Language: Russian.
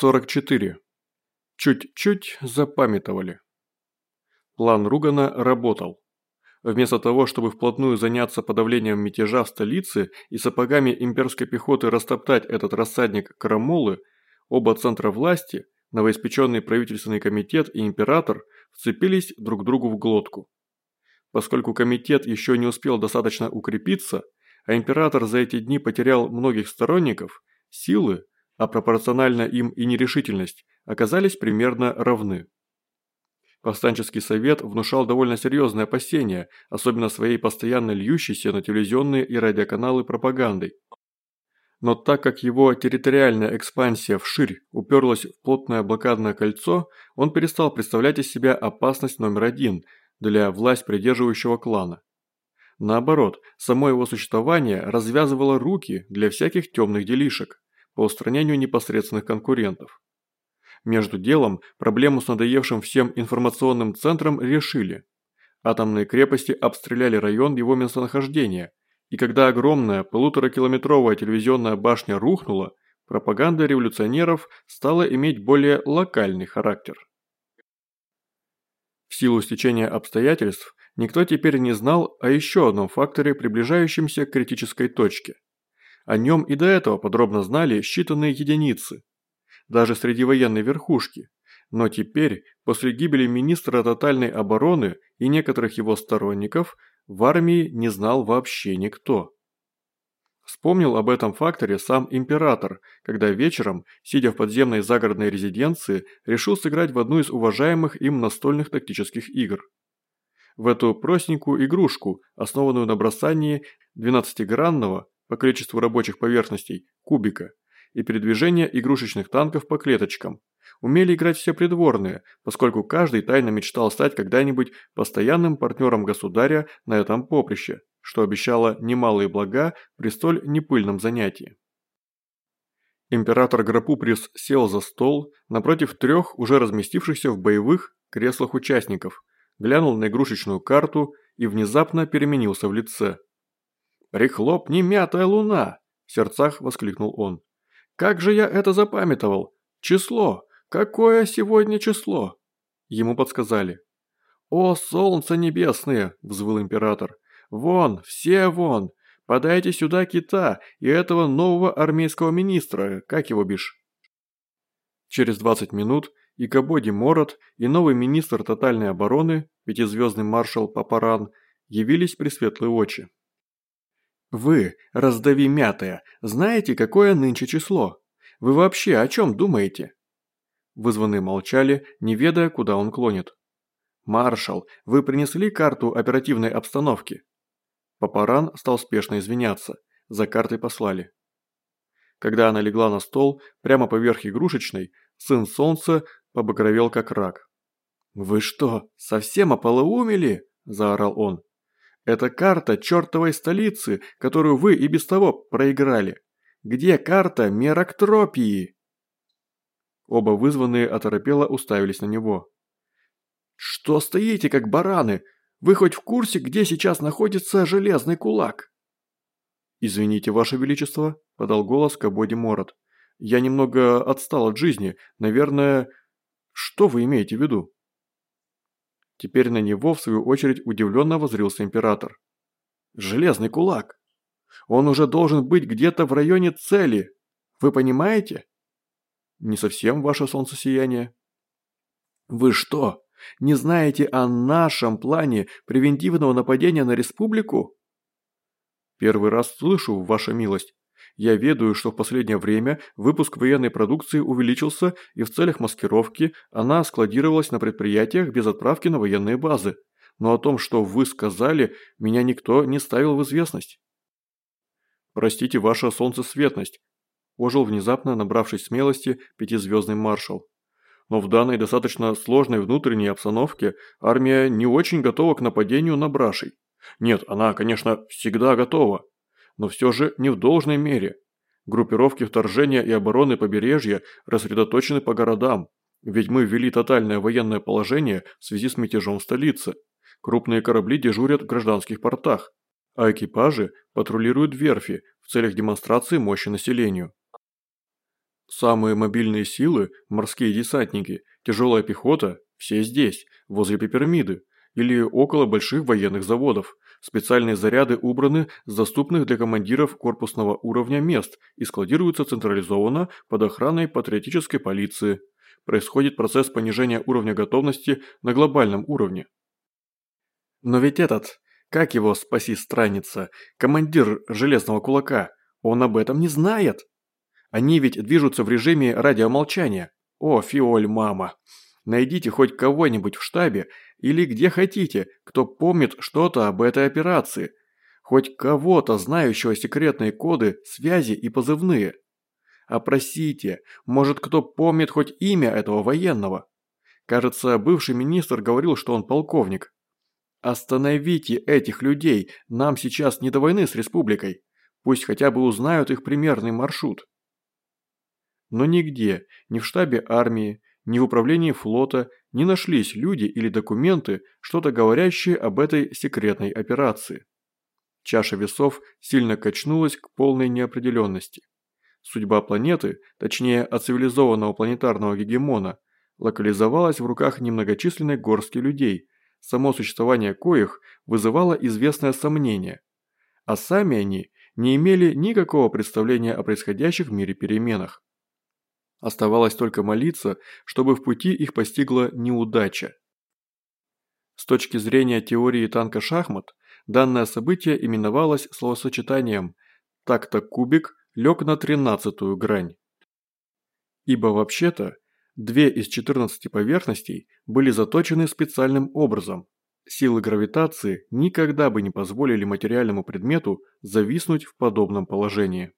44. Чуть-чуть запамятовали. План Ругана работал. Вместо того, чтобы вплотную заняться подавлением мятежа в столице и сапогами имперской пехоты растоптать этот рассадник крамолы, оба центра власти, новоиспеченный правительственный комитет и император, вцепились друг другу в глотку. Поскольку комитет еще не успел достаточно укрепиться, а император за эти дни потерял многих сторонников, силы, а пропорционально им и нерешительность, оказались примерно равны. Повстанческий совет внушал довольно серьезные опасения, особенно своей постоянно льющейся на телевизионные и радиоканалы пропагандой. Но так как его территориальная экспансия вширь уперлась в плотное блокадное кольцо, он перестал представлять из себя опасность номер один для власть придерживающего клана. Наоборот, само его существование развязывало руки для всяких темных делишек по устранению непосредственных конкурентов. Между делом проблему с надоевшим всем информационным центром решили. Атомные крепости обстреляли район его местонахождения, и когда огромная полуторакилометровая телевизионная башня рухнула, пропаганда революционеров стала иметь более локальный характер. В силу стечения обстоятельств никто теперь не знал о еще одном факторе, приближающемся к критической точке. О нем и до этого подробно знали считанные единицы, даже среди военной верхушки. Но теперь, после гибели министра тотальной обороны и некоторых его сторонников, в армии не знал вообще никто. Вспомнил об этом факторе сам император, когда вечером, сидя в подземной загородной резиденции, решил сыграть в одну из уважаемых им настольных тактических игр. В эту простенькую игрушку, основанную на бросании 12-гранного, по количеству рабочих поверхностей, кубика, и передвижение игрушечных танков по клеточкам. Умели играть все придворные, поскольку каждый тайно мечтал стать когда-нибудь постоянным партнером государя на этом поприще, что обещало немалые блага при столь непыльном занятии. Император Грапуприс сел за стол напротив трех уже разместившихся в боевых креслах участников, глянул на игрушечную карту и внезапно переменился в лице. «Прихлопни мятая луна!» – в сердцах воскликнул он. Как же я это запамятовал? Число! Какое сегодня число?» Ему подсказали. «О, солнце небесное!» – взвыл император. «Вон, все вон! Подайте сюда кита и этого нового армейского министра, как его бишь?» Через 20 минут и Кабоди Морот, и новый министр тотальной обороны, пятизвездный маршал Папаран, явились при светлые очи. Вы, раздави мятая, знаете, какое нынче число? Вы вообще о чем думаете?» Вызванные молчали, не ведая, куда он клонит. «Маршал, вы принесли карту оперативной обстановки?» Папаран стал спешно извиняться. За картой послали. Когда она легла на стол, прямо поверх игрушечной, сын солнца побагровел как рак. «Вы что, совсем ополоумели?» – заорал он. Это карта чертовой столицы, которую вы и без того проиграли. Где карта Мерактропии?» Оба вызванные оторопело уставились на него. «Что стоите, как бараны? Вы хоть в курсе, где сейчас находится железный кулак?» «Извините, Ваше Величество», – подал голос Кабоди Морот. «Я немного отстал от жизни. Наверное... Что вы имеете в виду?» Теперь на него, в свою очередь, удивленно возрился император. «Железный кулак! Он уже должен быть где-то в районе цели! Вы понимаете?» «Не совсем ваше солнцесияние». «Вы что, не знаете о нашем плане превентивного нападения на республику?» «Первый раз слышу, ваша милость. Я ведаю, что в последнее время выпуск военной продукции увеличился и в целях маскировки она складировалась на предприятиях без отправки на военные базы. Но о том, что вы сказали, меня никто не ставил в известность. Простите ваша солнцесветность, ожил внезапно набравшись смелости пятизвездный маршал. Но в данной достаточно сложной внутренней обстановке армия не очень готова к нападению на брашей. Нет, она, конечно, всегда готова, но все же не в должной мере. Группировки вторжения и обороны побережья рассредоточены по городам, ведь мы ввели тотальное военное положение в связи с мятежом в столице. Крупные корабли дежурят в гражданских портах, а экипажи патрулируют верфи в целях демонстрации мощи населению. Самые мобильные силы, морские десантники, тяжелая пехота – все здесь, возле Пипермиды или около больших военных заводов. Специальные заряды убраны с доступных для командиров корпусного уровня мест и складируются централизованно под охраной патриотической полиции. Происходит процесс понижения уровня готовности на глобальном уровне. Но ведь этот, как его спаси странница, командир Железного Кулака, он об этом не знает. Они ведь движутся в режиме радиомолчания. О, фиоль, мама. Найдите хоть кого-нибудь в штабе или где хотите, кто помнит что-то об этой операции. Хоть кого-то, знающего секретные коды, связи и позывные. Опросите, может кто помнит хоть имя этого военного. Кажется, бывший министр говорил, что он полковник. Остановите этих людей, нам сейчас не до войны с республикой. Пусть хотя бы узнают их примерный маршрут. Но нигде, ни в штабе армии, ни в управлении флота не нашлись люди или документы, что-то говорящие об этой секретной операции. Чаша весов сильно качнулась к полной неопределенности. Судьба планеты, точнее оцивилизованного планетарного гегемона, локализовалась в руках немногочисленной горстки людей, само существование коих вызывало известное сомнение, а сами они не имели никакого представления о происходящих в мире переменах. Оставалось только молиться, чтобы в пути их постигла неудача. С точки зрения теории танка шахмат, данное событие именовалось словосочетанием «так-то кубик лег на тринадцатую грань». Ибо вообще-то, две из 14 поверхностей были заточены специальным образом. Силы гравитации никогда бы не позволили материальному предмету зависнуть в подобном положении.